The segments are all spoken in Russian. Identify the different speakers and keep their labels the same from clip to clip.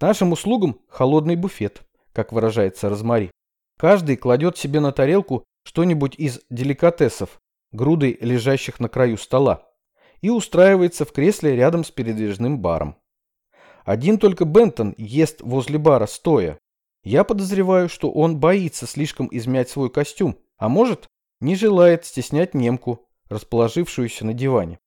Speaker 1: Нашим услугам холодный буфет, как выражается Розмари. Каждый кладет себе на тарелку что-нибудь из деликатесов, грудой лежащих на краю стола, и устраивается в кресле рядом с передвижным баром. Один только Бентон ест возле бара стоя. Я подозреваю, что он боится слишком измять свой костюм, а может, не желает стеснять немку, расположившуюся на диване.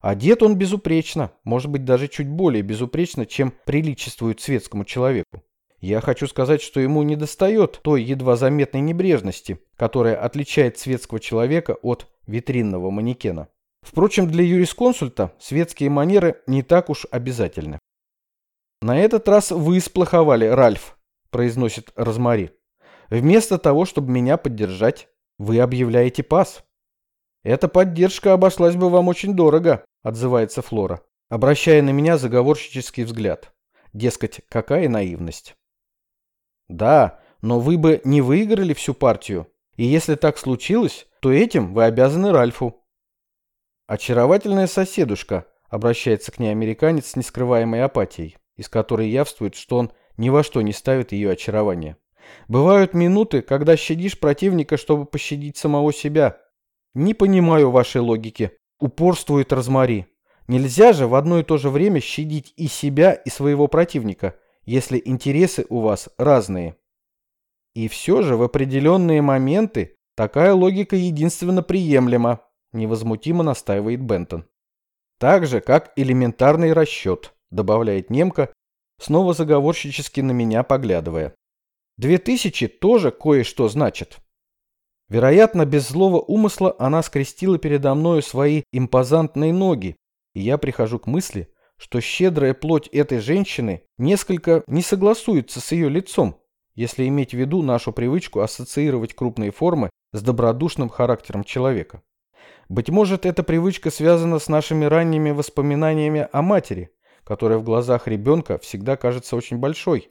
Speaker 1: Одет он безупречно, может быть даже чуть более безупречно, чем приличествует светскому человеку. Я хочу сказать, что ему недостает той едва заметной небрежности, которая отличает светского человека от витринного манекена. Впрочем, для юрисконсульта светские манеры не так уж обязательны. «На этот раз вы сплоховали, Ральф», – произносит Розмари. «Вместо того, чтобы меня поддержать, вы объявляете пас». «Эта поддержка обошлась бы вам очень дорого», – отзывается Флора, обращая на меня заговорщический взгляд. Дескать, какая наивность. Да, но вы бы не выиграли всю партию. И если так случилось, то этим вы обязаны Ральфу. Очаровательная соседушка, обращается к ней американец с нескрываемой апатией, из которой явствует, что он ни во что не ставит ее очарование. Бывают минуты, когда щадишь противника, чтобы пощадить самого себя. Не понимаю вашей логики. Упорствует Розмари. Нельзя же в одно и то же время щадить и себя, и своего противника – если интересы у вас разные. И все же в определенные моменты такая логика единственно приемлема, невозмутимо настаивает Бентон. Так же, как элементарный расчет, добавляет немка, снова заговорщически на меня поглядывая. Две тысячи тоже кое-что значит. Вероятно, без злого умысла она скрестила передо мною свои импозантные ноги, и я прихожу к мысли, что щедрая плоть этой женщины несколько не согласуется с ее лицом, если иметь в виду нашу привычку ассоциировать крупные формы с добродушным характером человека. Быть может, эта привычка связана с нашими ранними воспоминаниями о матери, которая в глазах ребенка всегда кажется очень большой,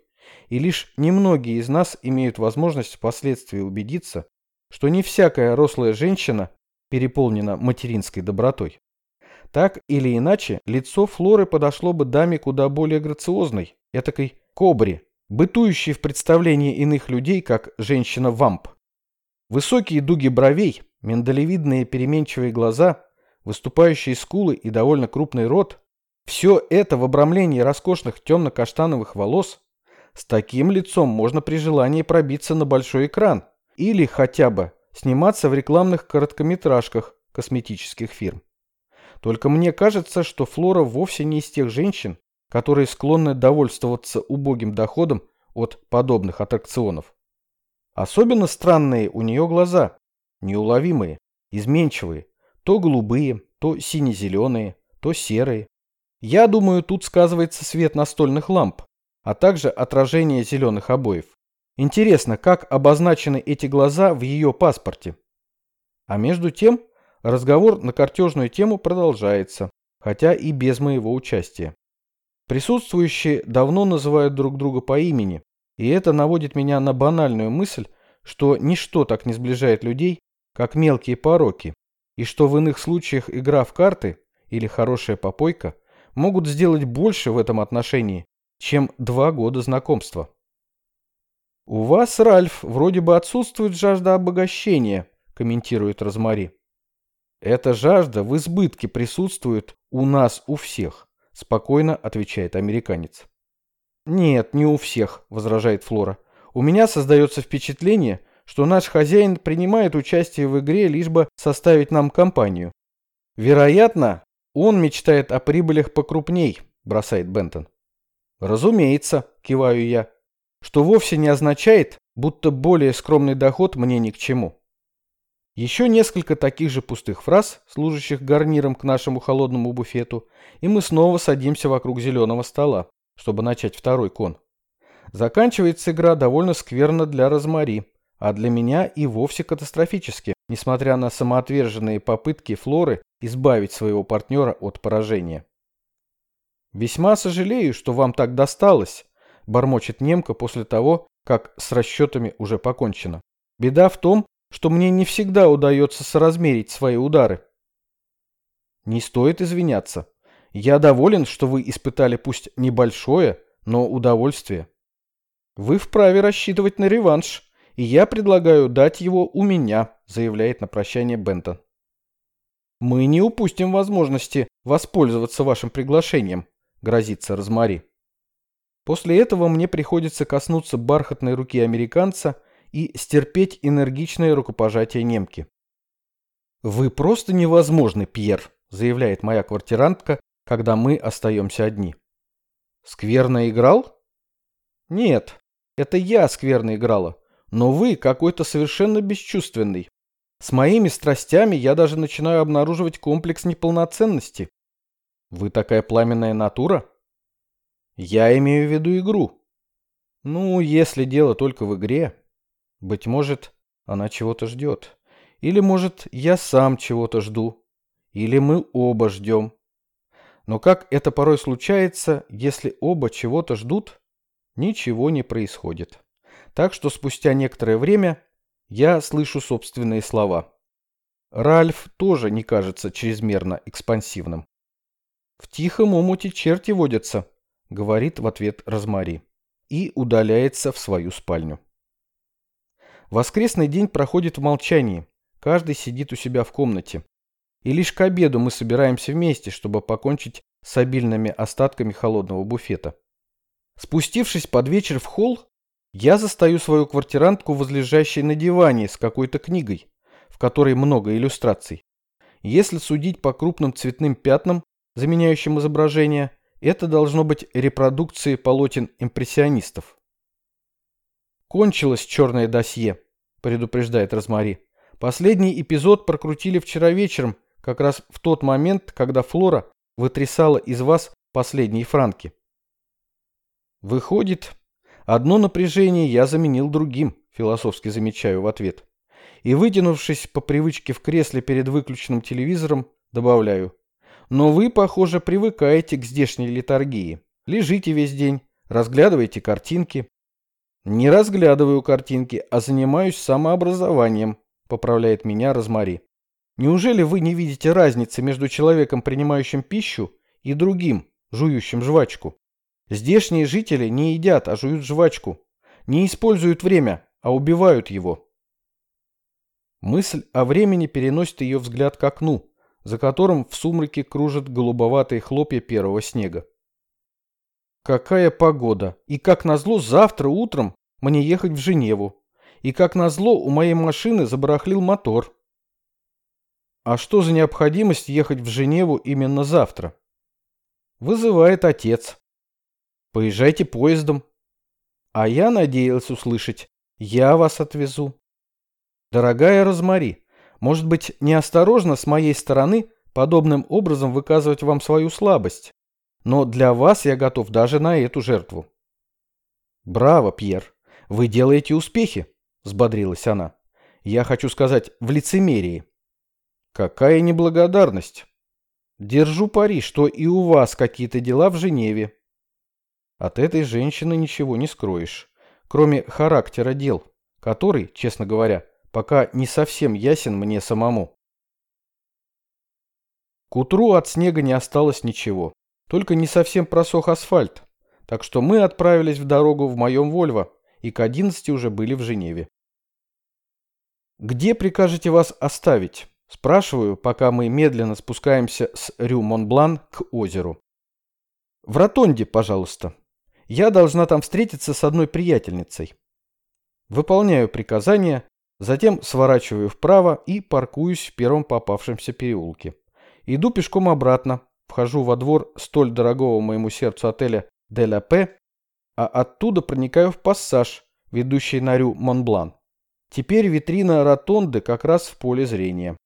Speaker 1: и лишь немногие из нас имеют возможность впоследствии убедиться, что не всякая рослая женщина переполнена материнской добротой. Так или иначе, лицо Флоры подошло бы даме куда более грациозной, этакой кобре, бытующей в представлении иных людей как женщина-вамп. Высокие дуги бровей, миндалевидные переменчивые глаза, выступающие скулы и довольно крупный рот – все это в обрамлении роскошных темно-каштановых волос. С таким лицом можно при желании пробиться на большой экран или хотя бы сниматься в рекламных короткометражках косметических фирм. Только мне кажется, что Флора вовсе не из тех женщин, которые склонны довольствоваться убогим доходом от подобных аттракционов. Особенно странные у нее глаза, неуловимые, изменчивые, то голубые, то сине-зеленые, то серые. Я думаю, тут сказывается свет настольных ламп, а также отражение зеленых обоев. Интересно, как обозначены эти глаза в ее паспорте? А между тем, Разговор на картежную тему продолжается, хотя и без моего участия. Присутствующие давно называют друг друга по имени, и это наводит меня на банальную мысль, что ничто так не сближает людей, как мелкие пороки, и что в иных случаях игра в карты или хорошая попойка могут сделать больше в этом отношении, чем два года знакомства. «У вас, Ральф, вроде бы отсутствует жажда обогащения», комментирует Розмари. Эта жажда в избытке присутствует у нас у всех, спокойно отвечает американец. Нет, не у всех, возражает Флора. У меня создается впечатление, что наш хозяин принимает участие в игре лишь бы составить нам компанию. Вероятно, он мечтает о прибылях покрупней, бросает Бентон. Разумеется, киваю я, что вовсе не означает, будто более скромный доход мне ни к чему. Еще несколько таких же пустых фраз, служащих гарниром к нашему холодному буфету, и мы снова садимся вокруг зеленого стола, чтобы начать второй кон. Заканчивается игра довольно скверно для Розмари, а для меня и вовсе катастрофически, несмотря на самоотверженные попытки Флоры избавить своего партнера от поражения. «Весьма сожалею, что вам так досталось», – бормочет немка после того, как с расчетами уже покончено. «Беда в том, что мне не всегда удается соразмерить свои удары. Не стоит извиняться. Я доволен, что вы испытали пусть небольшое, но удовольствие. Вы вправе рассчитывать на реванш, и я предлагаю дать его у меня, заявляет на прощание Бентон. Мы не упустим возможности воспользоваться вашим приглашением, грозится Розмари. После этого мне приходится коснуться бархатной руки американца и стерпеть энергичное рукопожатие немки. «Вы просто невозможны, Пьер», — заявляет моя квартирантка, когда мы остаемся одни. «Скверно играл?» «Нет, это я скверно играла, но вы какой-то совершенно бесчувственный. С моими страстями я даже начинаю обнаруживать комплекс неполноценности. Вы такая пламенная натура? Я имею в виду игру. Ну, если дело только в игре. Быть может, она чего-то ждет. Или, может, я сам чего-то жду. Или мы оба ждем. Но как это порой случается, если оба чего-то ждут, Ничего не происходит. Так что спустя некоторое время я слышу собственные слова. Ральф тоже не кажется чрезмерно экспансивным. «В тихом омуте черти водятся», — говорит в ответ Розмари. И удаляется в свою спальню. Воскресный день проходит в молчании. Каждый сидит у себя в комнате. И лишь к обеду мы собираемся вместе, чтобы покончить с обильными остатками холодного буфета. Спустившись под вечер в холл, я застаю свою квартирантку, возлежащей на диване с какой-то книгой, в которой много иллюстраций. Если судить по крупным цветным пятнам, заменяющим изображение, это должно быть репродукции полотен импрессионистов. «Кончилось черное досье», — предупреждает Розмари. «Последний эпизод прокрутили вчера вечером, как раз в тот момент, когда Флора вытрясала из вас последние франки». Выходит, одно напряжение я заменил другим, философски замечаю в ответ. И вытянувшись по привычке в кресле перед выключенным телевизором, добавляю. Но вы, похоже, привыкаете к здешней литургии. Лежите весь день, разглядываете картинки. Не разглядываю картинки, а занимаюсь самообразованием, поправляет меня Розмари. Неужели вы не видите разницы между человеком, принимающим пищу, и другим, жующим жвачку? Здешние жители не едят, а жуют жвачку. Не используют время, а убивают его. Мысль о времени переносит ее взгляд к окну, за которым в сумраке кружат голубоватые хлопья первого снега. Какая погода! И как назло завтра утром мне ехать в Женеву. И как назло у моей машины забарахлил мотор. А что за необходимость ехать в Женеву именно завтра? Вызывает отец. Поезжайте поездом. А я надеялась услышать «Я вас отвезу». Дорогая Розмари, может быть, неосторожно с моей стороны подобным образом выказывать вам свою слабость, но для вас я готов даже на эту жертву. Браво, Пьер, вы делаете успехи, взбодрилась она. Я хочу сказать, в лицемерии. Какая неблагодарность. Держу пари, что и у вас какие-то дела в Женеве. От этой женщины ничего не скроешь, кроме характера дел, который, честно говоря, пока не совсем ясен мне самому. К утру от снега не осталось ничего, только не совсем просох асфальт, так что мы отправились в дорогу в моем Вольво и к 11 уже были в Женеве. «Где прикажете вас оставить?» – спрашиваю, пока мы медленно спускаемся с Рю-Монблан к озеру. «В ротонде, пожалуйста», я должна там встретиться с одной приятельницей. Выполняю приказание, затем сворачиваю вправо и паркуюсь в первом попавшемся переулке. Иду пешком обратно, вхожу во двор столь дорогого моему сердцу отеля «Де ла П», а оттуда проникаю в пассаж, ведущий на Рю Монблан. Теперь витрина ротонды как раз в поле зрения.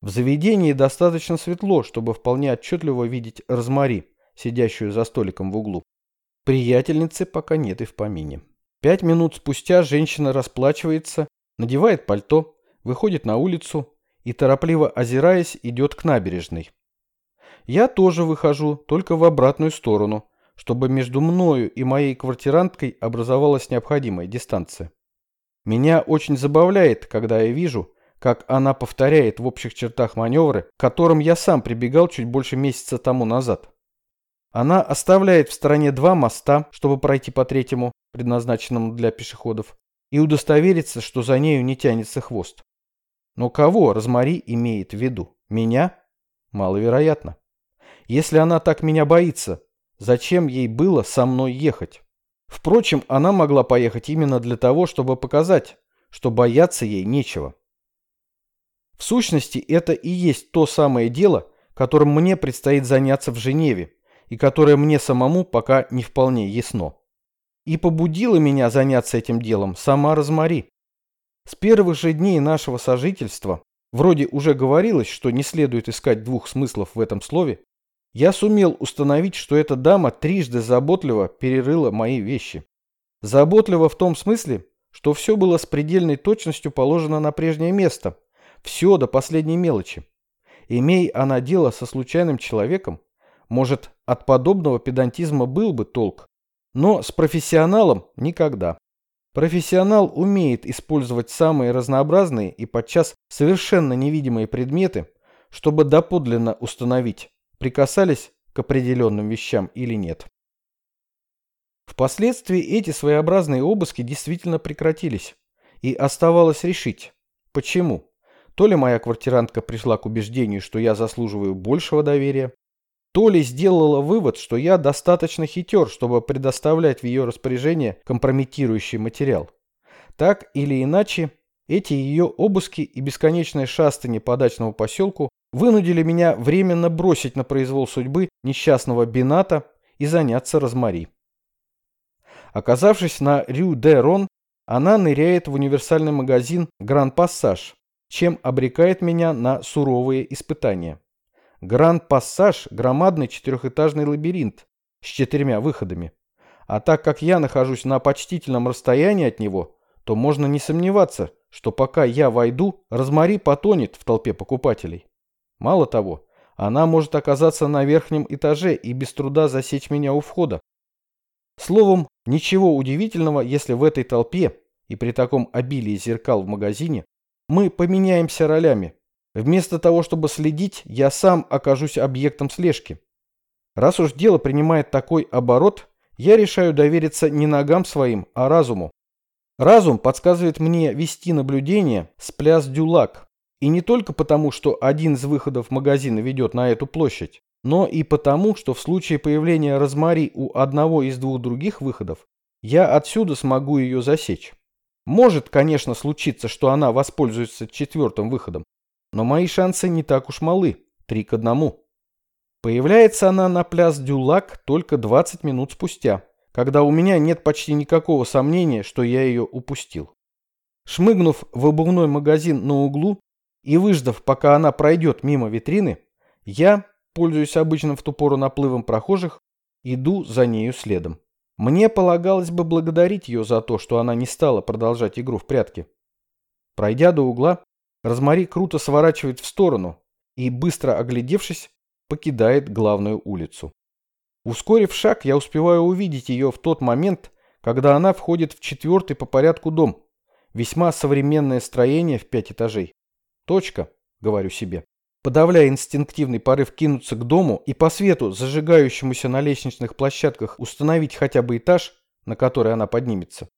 Speaker 1: В заведении достаточно светло, чтобы вполне отчетливо видеть Розмари, сидящую за столиком в углу. Приятельницы пока нет и в помине. Пять минут спустя женщина расплачивается, надевает пальто, выходит на улицу и, торопливо озираясь, идет к набережной. Я тоже выхожу, только в обратную сторону, чтобы между мною и моей квартиранткой образовалась необходимая дистанция. Меня очень забавляет, когда я вижу, как она повторяет в общих чертах маневры, к которым я сам прибегал чуть больше месяца тому назад. Она оставляет в стороне два моста, чтобы пройти по третьему, предназначенному для пешеходов, и удостовериться, что за нею не тянется хвост. Но кого Розмари имеет в виду? Меня? Маловероятно. Если она так меня боится, зачем ей было со мной ехать? Впрочем, она могла поехать именно для того, чтобы показать, что бояться ей нечего. В сущности, это и есть то самое дело, которым мне предстоит заняться в Женеве, и которое мне самому пока не вполне ясно. И побудила меня заняться этим делом сама Розмари. С первых же дней нашего сожительства, вроде уже говорилось, что не следует искать двух смыслов в этом слове, я сумел установить, что эта дама трижды заботливо перерыла мои вещи. Заботливо в том смысле, что все было с предельной точностью положено на прежнее место, все до последней мелочи. Имей она дело со случайным человеком, может, от подобного педантизма был бы толк, но с профессионалом никогда. Профессионал умеет использовать самые разнообразные и подчас совершенно невидимые предметы, чтобы доподлинно установить, прикасались к определенным вещам или нет. Впоследствии эти своеобразные обыски действительно прекратились, и оставалось решить, почему. То ли моя квартирантка пришла к убеждению, что я заслуживаю большего доверия, то ли сделала вывод, что я достаточно хитер, чтобы предоставлять в ее распоряжение компрометирующий материал. Так или иначе, эти ее обыски и бесконечное шастание по дачному поселку вынудили меня временно бросить на произвол судьбы несчастного Бината и заняться Розмари. Оказавшись на Рю-де-Рон, она ныряет в универсальный магазин «Гран-Пассаж», чем обрекает меня на суровые испытания. Гранд-Пассаж – громадный четырехэтажный лабиринт с четырьмя выходами. А так как я нахожусь на почтительном расстоянии от него, то можно не сомневаться, что пока я войду, Розмари потонет в толпе покупателей. Мало того, она может оказаться на верхнем этаже и без труда засечь меня у входа. Словом, ничего удивительного, если в этой толпе и при таком обилии зеркал в магазине мы поменяемся ролями. Вместо того, чтобы следить, я сам окажусь объектом слежки. Раз уж дело принимает такой оборот, я решаю довериться не ногам своим, а разуму. Разум подсказывает мне вести наблюдение с пляс Дюлак. И не только потому, что один из выходов магазина ведет на эту площадь, но и потому, что в случае появления Розмари у одного из двух других выходов, я отсюда смогу ее засечь. Может, конечно, случиться, что она воспользуется четвертым выходом, но мои шансы не так уж малы, три к одному. Появляется она на пляс Дюлак только 20 минут спустя, когда у меня нет почти никакого сомнения, что я ее упустил. Шмыгнув в обувной магазин на углу и выждав, пока она пройдет мимо витрины, я, пользуясь обычным в ту пору наплывом прохожих, иду за нею следом. Мне полагалось бы благодарить ее за то, что она не стала продолжать игру в прятки. Пройдя до угла, Розмари круто сворачивает в сторону и, быстро оглядевшись, покидает главную улицу. Ускорив шаг, я успеваю увидеть ее в тот момент, когда она входит в четвертый по порядку дом. Весьма современное строение в пять этажей. Точка, говорю себе. Подавляя инстинктивный порыв кинуться к дому и по свету, зажигающемуся на лестничных площадках, установить хотя бы этаж, на который она поднимется.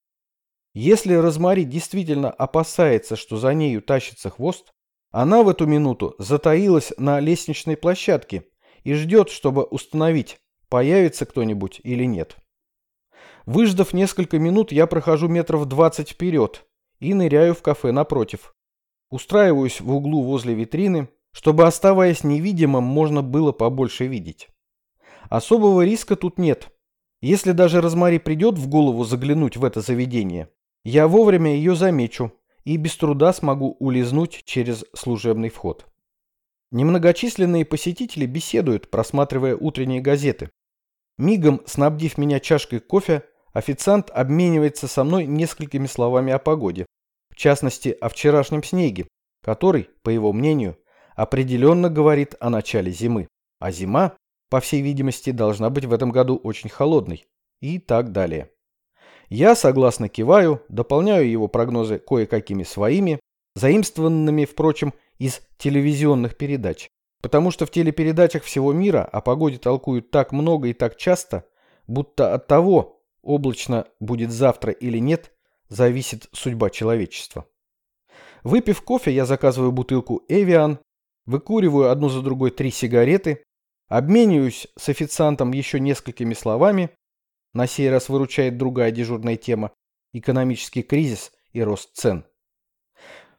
Speaker 1: Если Розмари действительно опасается, что за нею тащится хвост, она в эту минуту затаилась на лестничной площадке и ждет, чтобы установить, появится кто-нибудь или нет. Выждав несколько минут, я прохожу метров двадцать вперед и ныряю в кафе напротив. Устраиваюсь в углу возле витрины, чтобы, оставаясь невидимым, можно было побольше видеть. Особого риска тут нет. Если даже Розмари придет в голову заглянуть в это заведение, я вовремя ее замечу и без труда смогу улизнуть через служебный вход. Немногочисленные посетители беседуют, просматривая утренние газеты. Мигом, снабдив меня чашкой кофе, официант обменивается со мной несколькими словами о погоде. В частности, о вчерашнем снеге, который, по его мнению, определенно говорит о начале зимы. А зима, по всей видимости, должна быть в этом году очень холодной. И так далее. Я согласно киваю, дополняю его прогнозы кое-какими своими, заимствованными, впрочем, из телевизионных передач. потому что в телепередачах всего мира о погоде толкуют так много и так часто, будто от того, облачно будет завтра или нет, зависит судьба человечества. Выпив кофе, я заказываю бутылку «Эвиан», выкуриваю одну за другой три сигареты, обмениваюсь с официантом еще несколькими словами, на сей раз выручает другая дежурная тема – экономический кризис и рост цен.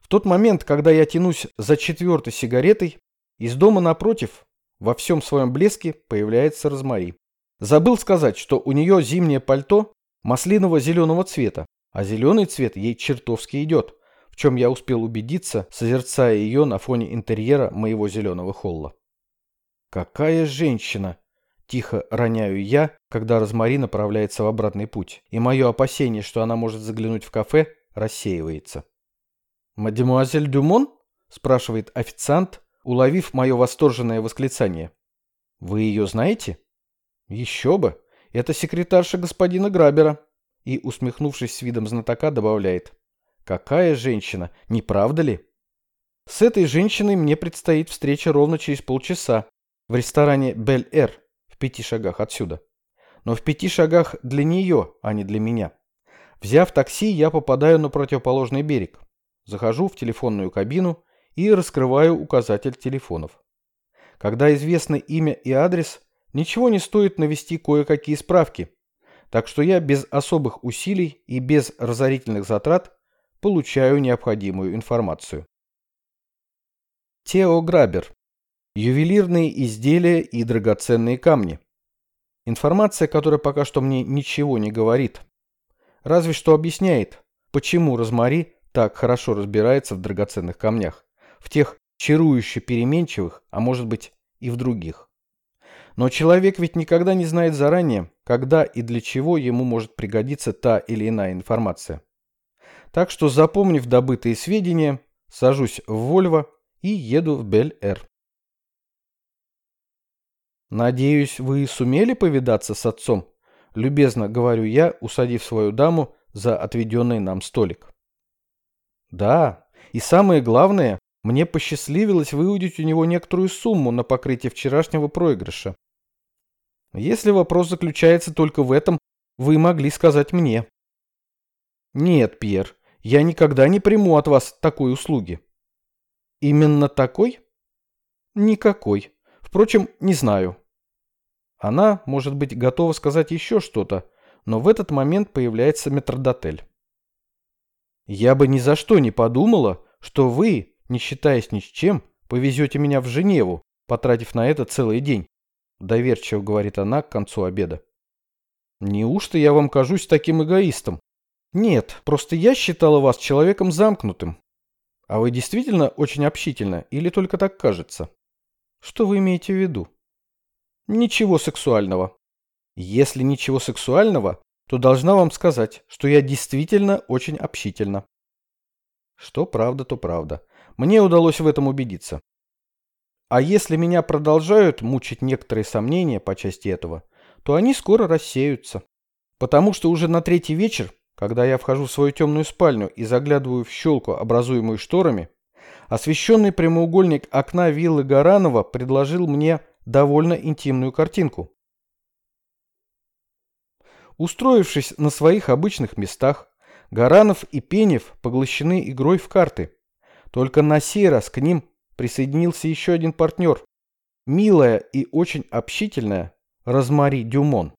Speaker 1: В тот момент, когда я тянусь за четвертой сигаретой, из дома напротив, во всем своем блеске, появляется Розмари. Забыл сказать, что у нее зимнее пальто маслиново-зеленого цвета, а зеленый цвет ей чертовски идет, в чем я успел убедиться, созерцая ее на фоне интерьера моего зеленого холла. «Какая женщина!» – тихо роняю я, когда Розмари направляется в обратный путь, и мое опасение, что она может заглянуть в кафе, рассеивается. «Мадемуазель Дюмон?» – спрашивает официант, уловив мое восторженное восклицание. «Вы ее знаете?» «Еще бы! Это секретарша господина Грабера!» И, усмехнувшись с видом знатока, добавляет. «Какая женщина, не правда ли?» С этой женщиной мне предстоит встреча ровно через полчаса в ресторане «Бель-Эр» пяти шагах отсюда. Но в пяти шагах для нее, а не для меня. Взяв такси, я попадаю на противоположный берег. Захожу в телефонную кабину и раскрываю указатель телефонов. Когда известно имя и адрес, ничего не стоит навести кое-какие справки. Так что я без особых усилий и без разорительных затрат получаю необходимую информацию. Тео Грабер Ювелирные изделия и драгоценные камни. Информация, которая пока что мне ничего не говорит. Разве что объясняет, почему Розмари так хорошо разбирается в драгоценных камнях. В тех чарующе переменчивых, а может быть и в других. Но человек ведь никогда не знает заранее, когда и для чего ему может пригодиться та или иная информация. Так что, запомнив добытые сведения, сажусь в Вольво и еду в Бель-Эр. «Надеюсь, вы сумели повидаться с отцом?» – любезно говорю я, усадив свою даму за отведенный нам столик. «Да, и самое главное, мне посчастливилось выудить у него некоторую сумму на покрытие вчерашнего проигрыша. Если вопрос заключается только в этом, вы могли сказать мне». «Нет, Пьер, я никогда не приму от вас такой услуги». «Именно такой?» «Никакой. Впрочем, не знаю. Она, может быть, готова сказать еще что-то, но в этот момент появляется метрдотель. Я бы ни за что не подумала, что вы, не считаясь ни с чем, повезете меня в Женеву, потратив на это целый день, доверчиво говорит она к концу обеда. Неужто я вам кажусь таким эгоистом? Нет, просто я считала вас человеком замкнутым. А вы действительно очень общительны или только так кажется? Что вы имеете в виду? Ничего сексуального. Если ничего сексуального, то должна вам сказать, что я действительно очень общительна. Что правда, то правда. Мне удалось в этом убедиться. А если меня продолжают мучить некоторые сомнения по части этого, то они скоро рассеются. Потому что уже на третий вечер, когда я вхожу в свою темную спальню и заглядываю в щелку, образуемую шторами, Освещенный прямоугольник окна виллы Гаранова предложил мне довольно интимную картинку. Устроившись на своих обычных местах, Гаранов и Пенев поглощены игрой в карты. Только на сей раз к ним присоединился еще один партнер. Милая и очень общительная Розмари Дюмон.